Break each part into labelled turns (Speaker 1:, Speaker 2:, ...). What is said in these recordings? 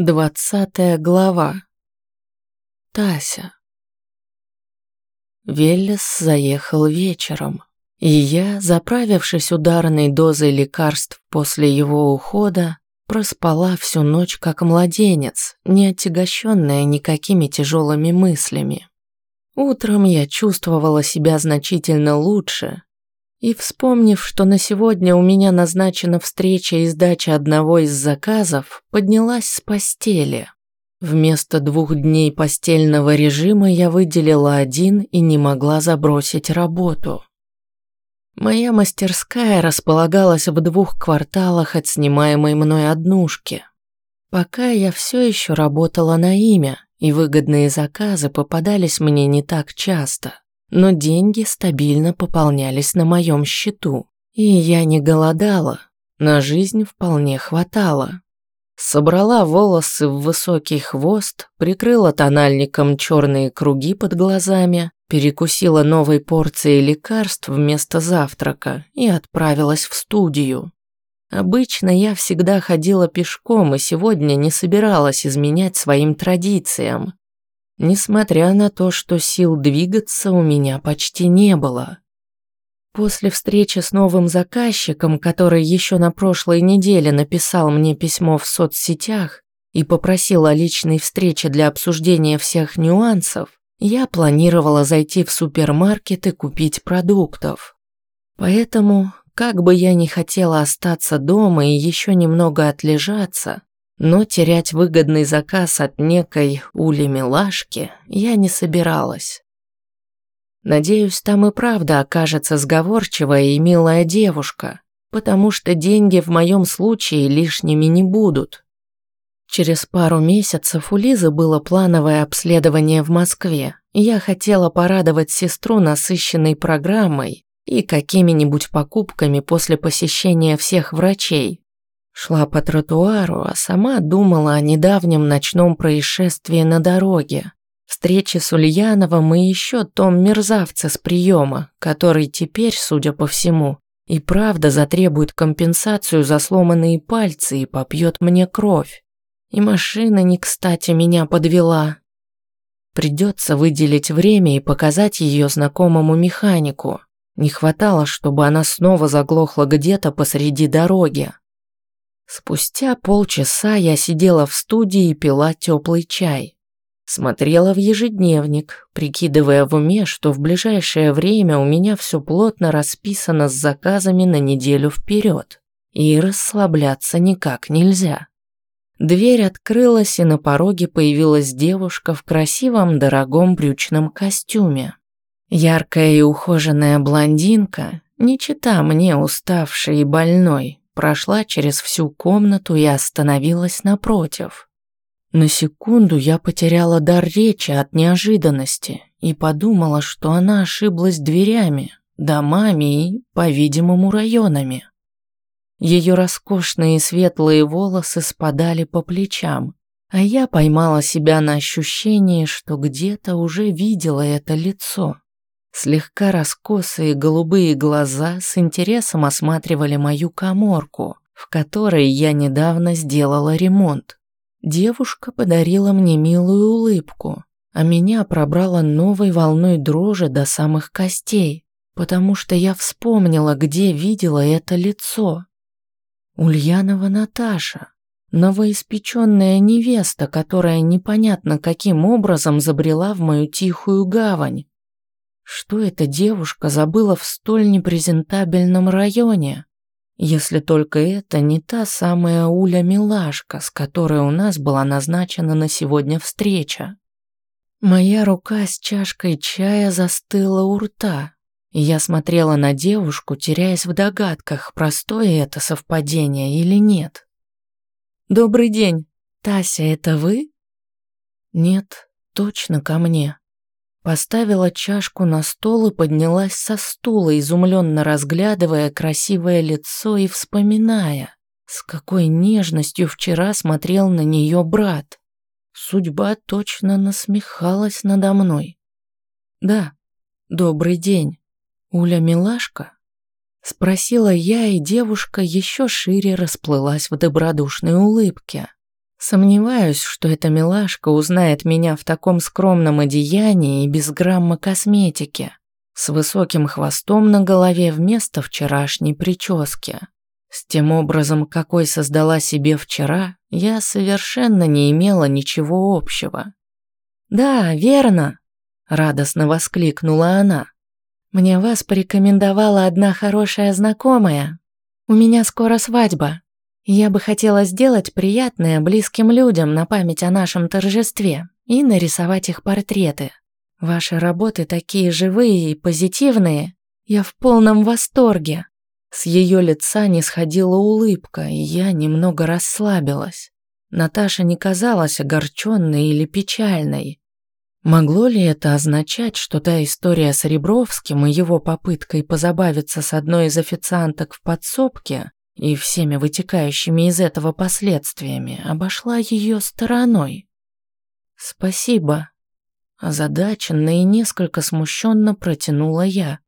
Speaker 1: Двадцатая глава. Тася. Веллес заехал вечером, и я, заправившись ударной дозой лекарств после его ухода, проспала всю ночь как младенец, не отягощенная никакими тяжелыми мыслями. Утром я чувствовала себя значительно лучше, и, вспомнив, что на сегодня у меня назначена встреча и сдача одного из заказов, поднялась с постели. Вместо двух дней постельного режима я выделила один и не могла забросить работу. Моя мастерская располагалась в двух кварталах от снимаемой мной однушки. Пока я все еще работала на имя, и выгодные заказы попадались мне не так часто но деньги стабильно пополнялись на моем счету, и я не голодала, на жизнь вполне хватало. Собрала волосы в высокий хвост, прикрыла тональником черные круги под глазами, перекусила новой порцией лекарств вместо завтрака и отправилась в студию. Обычно я всегда ходила пешком и сегодня не собиралась изменять своим традициям несмотря на то, что сил двигаться у меня почти не было. После встречи с новым заказчиком, который еще на прошлой неделе написал мне письмо в соцсетях и попросил о личной встрече для обсуждения всех нюансов, я планировала зайти в супермаркет и купить продуктов. Поэтому, как бы я ни хотела остаться дома и еще немного отлежаться, но терять выгодный заказ от некой Ули-милашки я не собиралась. Надеюсь, там и правда окажется сговорчивая и милая девушка, потому что деньги в моем случае лишними не будут. Через пару месяцев у Лизы было плановое обследование в Москве. Я хотела порадовать сестру насыщенной программой и какими-нибудь покупками после посещения всех врачей, Шла по тротуару, а сама думала о недавнем ночном происшествии на дороге, встрече с Ульяновым и еще том мерзавце с приема, который теперь, судя по всему, и правда затребует компенсацию за сломанные пальцы и попьет мне кровь. И машина не кстати меня подвела. Придется выделить время и показать ее знакомому механику. Не хватало, чтобы она снова заглохла где-то посреди дороги. Спустя полчаса я сидела в студии и пила теплый чай. Смотрела в ежедневник, прикидывая в уме, что в ближайшее время у меня все плотно расписано с заказами на неделю вперед, и расслабляться никак нельзя. Дверь открылась, и на пороге появилась девушка в красивом дорогом брючном костюме. Яркая и ухоженная блондинка, не чита мне уставшей и больной, прошла через всю комнату и остановилась напротив. На секунду я потеряла дар речи от неожиданности и подумала, что она ошиблась дверями, домами и, по-видимому, районами. Ее роскошные светлые волосы спадали по плечам, а я поймала себя на ощущении, что где-то уже видела это лицо. Слегка раскосые голубые глаза с интересом осматривали мою коморку, в которой я недавно сделала ремонт. Девушка подарила мне милую улыбку, а меня пробрала новой волной дрожи до самых костей, потому что я вспомнила, где видела это лицо. Ульянова Наташа, новоиспеченная невеста, которая непонятно каким образом забрела в мою тихую гавань. Что эта девушка забыла в столь непрезентабельном районе? Если только это не та самая Уля-милашка, с которой у нас была назначена на сегодня встреча. Моя рука с чашкой чая застыла у рта, я смотрела на девушку, теряясь в догадках, простое это совпадение или нет. «Добрый день. Тася, это вы?» «Нет, точно ко мне». Поставила чашку на стол и поднялась со стула, изумленно разглядывая красивое лицо и вспоминая, с какой нежностью вчера смотрел на нее брат. Судьба точно насмехалась надо мной. «Да, добрый день. Уля милашка?» Спросила я, и девушка еще шире расплылась в добродушной улыбке. Сомневаюсь, что эта милашка узнает меня в таком скромном одеянии и без грамма косметики, с высоким хвостом на голове вместо вчерашней прически. С тем образом, какой создала себе вчера, я совершенно не имела ничего общего. «Да, верно», – радостно воскликнула она. «Мне вас порекомендовала одна хорошая знакомая. У меня скоро свадьба. Я бы хотела сделать приятное близким людям на память о нашем торжестве и нарисовать их портреты. Ваши работы такие живые и позитивные. Я в полном восторге. С ее лица не сходила улыбка, и я немного расслабилась. Наташа не казалась огорченной или печальной. Могло ли это означать, что та история с Ребровским и его попыткой позабавиться с одной из официанток в подсобке и всеми вытекающими из этого последствиями обошла ее стороной. «Спасибо», – озадаченно и несколько смущенно протянула я.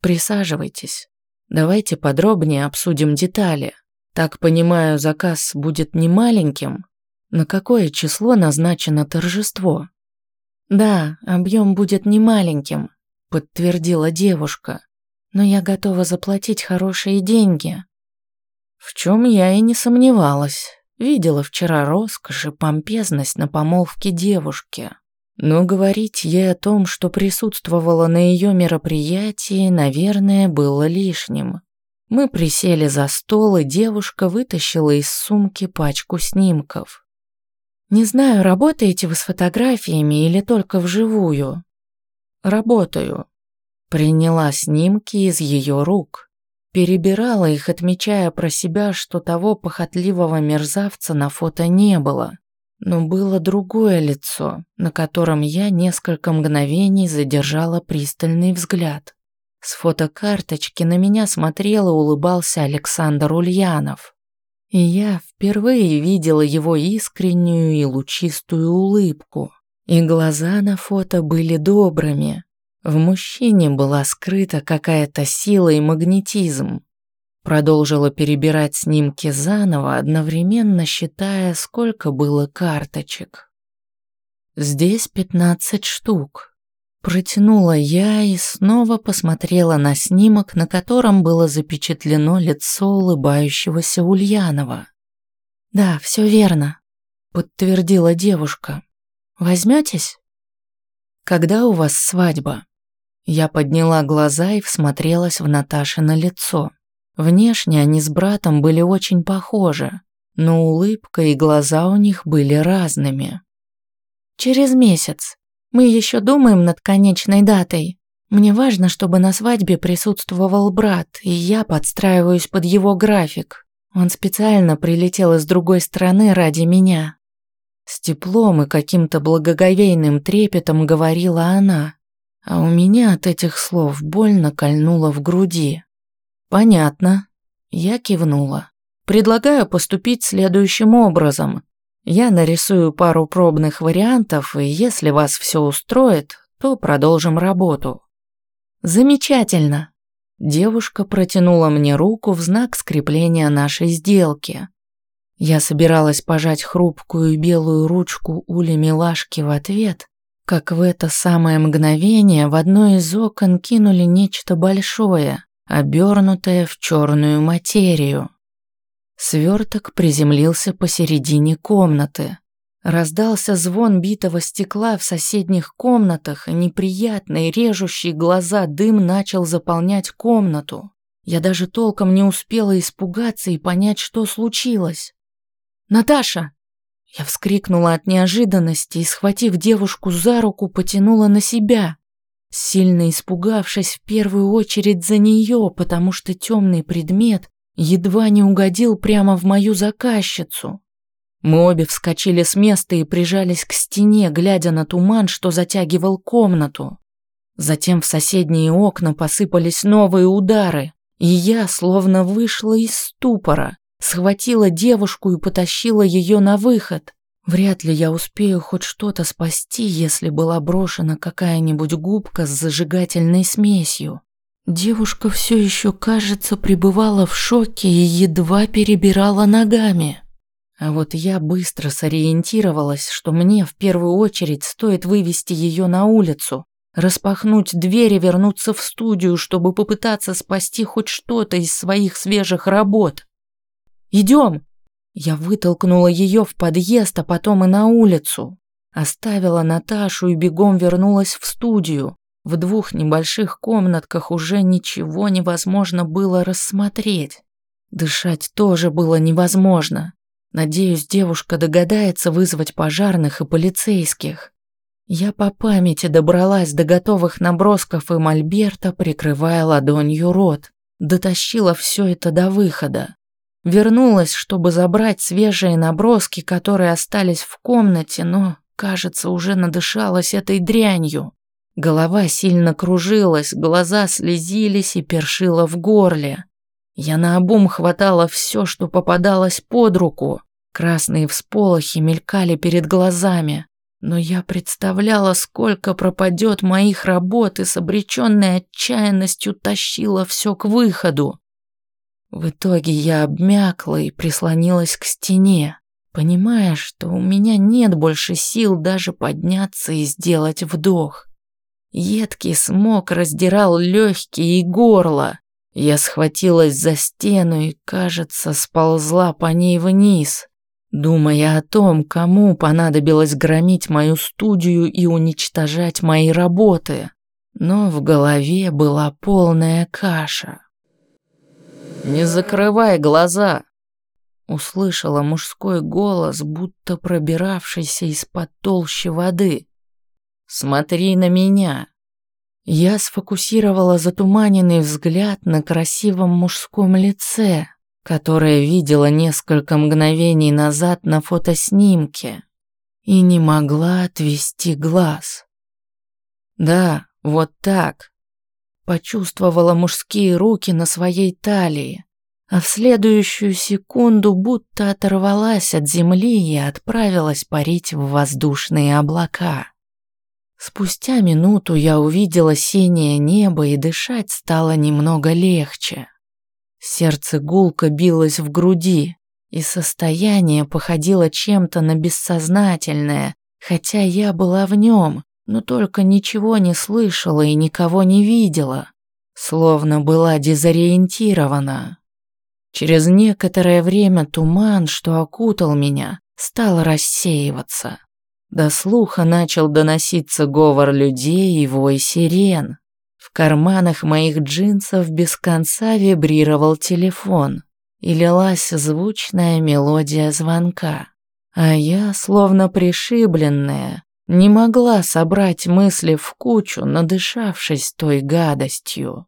Speaker 1: «Присаживайтесь. Давайте подробнее обсудим детали. Так понимаю, заказ будет не маленьким. На какое число назначено торжество?» «Да, объем будет не маленьким», – подтвердила девушка. «Но я готова заплатить хорошие деньги». В чем я и не сомневалась. Видела вчера роскошь и помпезность на помолвке девушки. Но говорить ей о том, что присутствовала на ее мероприятии, наверное, было лишним. Мы присели за стол, и девушка вытащила из сумки пачку снимков. «Не знаю, работаете вы с фотографиями или только вживую?» «Работаю». Приняла снимки из ее рук. Перебирала их, отмечая про себя, что того похотливого мерзавца на фото не было. Но было другое лицо, на котором я несколько мгновений задержала пристальный взгляд. С фотокарточки на меня смотрел и улыбался Александр Ульянов. И я впервые видела его искреннюю и лучистую улыбку. И глаза на фото были добрыми, в мужчине была скрыта какая-то сила и магнетизм. Продолжила перебирать снимки заново, одновременно считая, сколько было карточек. Здесь пятнадцать штук. Протянула я и снова посмотрела на снимок, на котором было запечатлено лицо улыбающегося Ульянова. «Да, все верно», — подтвердила девушка. «Возьметесь?» «Когда у вас свадьба?» Я подняла глаза и всмотрелась в Наташино лицо. Внешне они с братом были очень похожи, но улыбка и глаза у них были разными. «Через месяц. Мы еще думаем над конечной датой. Мне важно, чтобы на свадьбе присутствовал брат, и я подстраиваюсь под его график. Он специально прилетел из другой страны ради меня». С теплом и каким-то благоговейным трепетом говорила она, а у меня от этих слов больно кольнуло в груди. «Понятно». Я кивнула. «Предлагаю поступить следующим образом. Я нарисую пару пробных вариантов, и если вас все устроит, то продолжим работу». «Замечательно». Девушка протянула мне руку в знак скрепления нашей сделки. Я собиралась пожать хрупкую белую ручку Ули Милашки в ответ, как в это самое мгновение в одно из окон кинули нечто большое, обернутое в черную материю. Сверток приземлился посередине комнаты. Раздался звон битого стекла в соседних комнатах, и неприятный, режущий глаза дым начал заполнять комнату. Я даже толком не успела испугаться и понять, что случилось. «Наташа!» Я вскрикнула от неожиданности и, схватив девушку за руку, потянула на себя, сильно испугавшись в первую очередь за нее, потому что темный предмет едва не угодил прямо в мою заказчицу. Мы обе вскочили с места и прижались к стене, глядя на туман, что затягивал комнату. Затем в соседние окна посыпались новые удары, и я словно вышла из ступора, схватила девушку и потащила ее на выход. Вряд ли я успею хоть что-то спасти, если была брошена какая-нибудь губка с зажигательной смесью. Девушка все еще, кажется, пребывала в шоке и едва перебирала ногами. А вот я быстро сориентировалась, что мне в первую очередь стоит вывести ее на улицу, распахнуть дверь и вернуться в студию, чтобы попытаться спасти хоть что-то из своих свежих работ. «Идем!» Я вытолкнула ее в подъезд, а потом и на улицу. Оставила Наташу и бегом вернулась в студию. В двух небольших комнатках уже ничего невозможно было рассмотреть. Дышать тоже было невозможно. Надеюсь, девушка догадается вызвать пожарных и полицейских. Я по памяти добралась до готовых набросков и мольберта, прикрывая ладонью рот. Дотащила все это до выхода. Вернулась, чтобы забрать свежие наброски, которые остались в комнате, но, кажется, уже надышалась этой дрянью. Голова сильно кружилась, глаза слезились и першило в горле. Я наобум хватала все, что попадалось под руку. Красные всполохи мелькали перед глазами, но я представляла, сколько пропадет моих работ и с обреченной отчаянностью тащила все к выходу. В итоге я обмякла и прислонилась к стене, понимая, что у меня нет больше сил даже подняться и сделать вдох. Едкий смог раздирал легкие и горло. Я схватилась за стену и, кажется, сползла по ней вниз, думая о том, кому понадобилось громить мою студию и уничтожать мои работы. Но в голове была полная каша. «Не закрывай глаза!» Услышала мужской голос, будто пробиравшийся из-под толщи воды. «Смотри на меня!» Я сфокусировала затуманенный взгляд на красивом мужском лице, которое видела несколько мгновений назад на фотоснимке, и не могла отвести глаз. Да, вот так, почувствовала мужские руки на своей талии, а в следующую секунду будто оторвалась от земли и отправилась парить в воздушные облака. Спустя минуту я увидела синее небо и дышать стало немного легче. Сердце гулко билось в груди, и состояние походило чем-то на бессознательное, хотя я была в нем, но только ничего не слышала и никого не видела, словно была дезориентирована. Через некоторое время туман, что окутал меня, стал рассеиваться. До слуха начал доноситься говор людей и вой сирен. В карманах моих джинсов без конца вибрировал телефон и лилась звучная мелодия звонка. А я, словно пришибленная, не могла собрать мысли в кучу, надышавшись той гадостью.